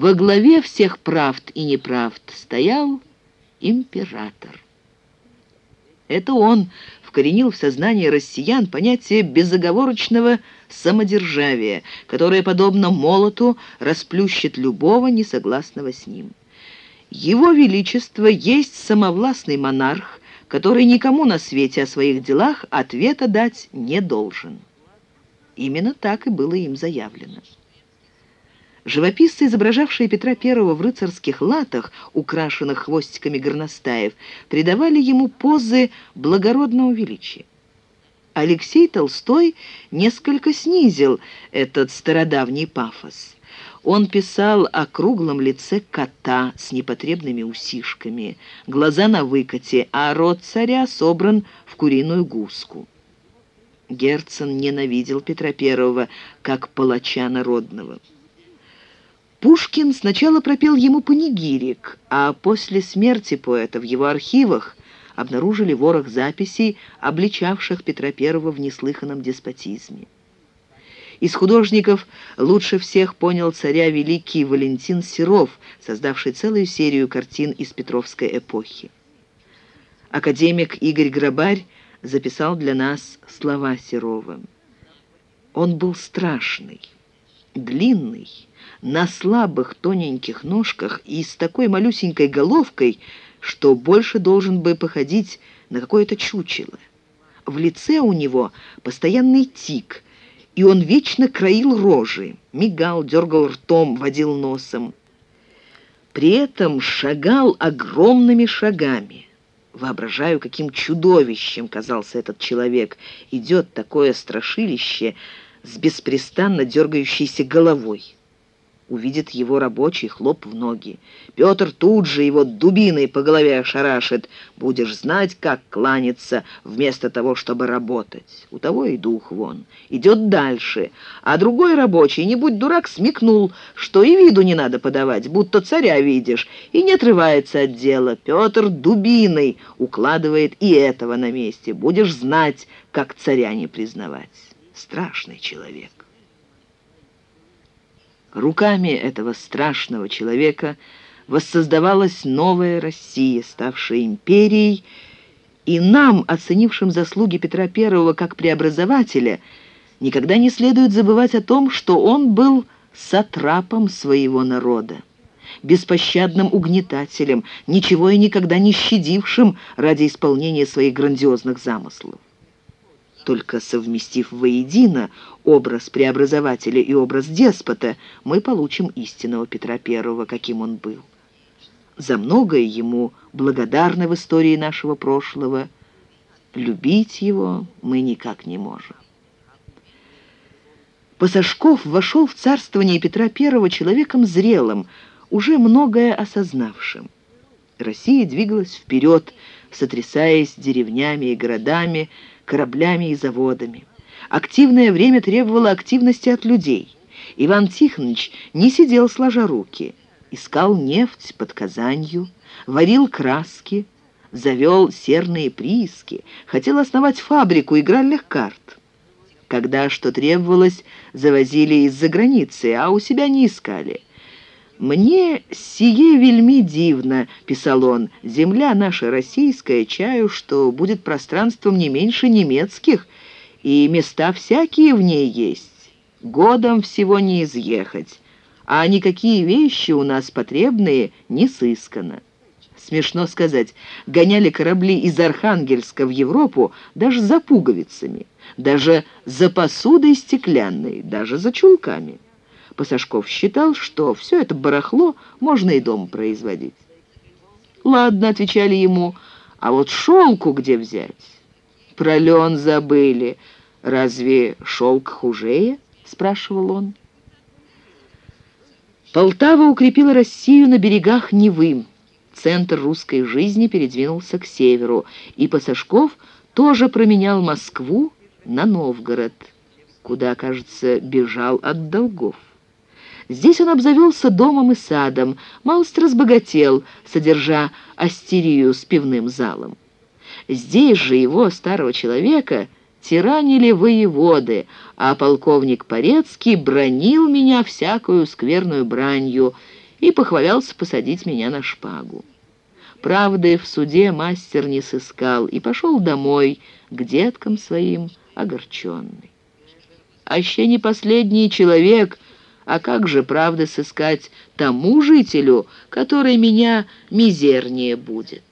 во главе всех правд и неправд стоял император. Это он вкоренил в сознание россиян понятие безоговорочного самодержавия, которое, подобно молоту, расплющит любого несогласного с ним. Его Величество есть самовластный монарх, который никому на свете о своих делах ответа дать не должен. Именно так и было им заявлено. Живописцы, изображавшие Петра I в рыцарских латах, украшенных хвостиками горностаев, придавали ему позы благородного величия. Алексей Толстой несколько снизил этот стародавний пафос. Он писал о круглом лице кота с непотребными усишками, глаза на выкате, а рот царя собран в куриную гуску. Герцен ненавидел Петра I как палача народного. Пушкин сначала пропел ему панигирик, а после смерти поэта в его архивах обнаружили ворох записей, обличавших Петра I в неслыханном деспотизме. Из художников лучше всех понял царя великий Валентин Серов, создавший целую серию картин из Петровской эпохи. Академик Игорь Грабарь записал для нас слова Серова. Он был страшный, длинный, на слабых тоненьких ножках и с такой малюсенькой головкой, что больше должен бы походить на какое-то чучело. В лице у него постоянный тик, и он вечно краил рожи, мигал, дергал ртом, водил носом. При этом шагал огромными шагами. Воображаю, каким чудовищем казался этот человек. Идет такое страшилище с беспрестанно дергающейся головой увидит его рабочий, хлоп в ноги. Петр тут же его дубиной по голове ошарашит. Будешь знать, как кланяться, вместо того, чтобы работать. У того и дух вон. Идет дальше. А другой рабочий, не будь дурак, смекнул, что и виду не надо подавать, будто царя видишь, и не отрывается от дела. Петр дубиной укладывает и этого на месте. Будешь знать, как царя не признавать. Страшный человек. Руками этого страшного человека воссоздавалась новая Россия, ставшая империей, и нам, оценившим заслуги Петра I как преобразователя, никогда не следует забывать о том, что он был сатрапом своего народа, беспощадным угнетателем, ничего и никогда не щадившим ради исполнения своих грандиозных замыслов. Только совместив воедино образ преобразователя и образ деспота, мы получим истинного Петра I, каким он был. За многое ему благодарны в истории нашего прошлого. Любить его мы никак не можем. Пасашков вошел в царствование Петра I человеком зрелым, уже многое осознавшим. Россия двигалась вперед, сотрясаясь деревнями и городами, кораблями и заводами. Активное время требовало активности от людей. Иван Тихонович не сидел сложа руки, искал нефть под Казанью, варил краски, завел серные прииски, хотел основать фабрику игральных карт. Когда что требовалось, завозили из-за границы, а у себя не искали – «Мне сие вельми дивно», — писал он, — «земля наша российская, чаю, что будет пространством не меньше немецких, и места всякие в ней есть. Годом всего не изъехать, а никакие вещи у нас потребные не сыскано». Смешно сказать, гоняли корабли из Архангельска в Европу даже за пуговицами, даже за посудой стеклянной, даже за чулками. Пасашков считал, что все это барахло можно и дома производить. «Ладно», — отвечали ему, — «а вот шелку где взять?» «Про лен забыли. Разве шелк хужее?» — спрашивал он. Полтава укрепила Россию на берегах Невы. Центр русской жизни передвинулся к северу, и Пасашков тоже променял Москву на Новгород, куда, кажется, бежал от долгов. Здесь он обзавелся домом и садом. Мауст разбогател, содержа астерию с пивным залом. Здесь же его, старого человека, тиранили воеводы, а полковник Порецкий бронил меня всякую скверную бранью и похвалялся посадить меня на шпагу. Правды в суде мастер не сыскал и пошел домой к деткам своим огорченный. Аще не последний человек — а как же, правда, сыскать тому жителю, который меня мизернее будет?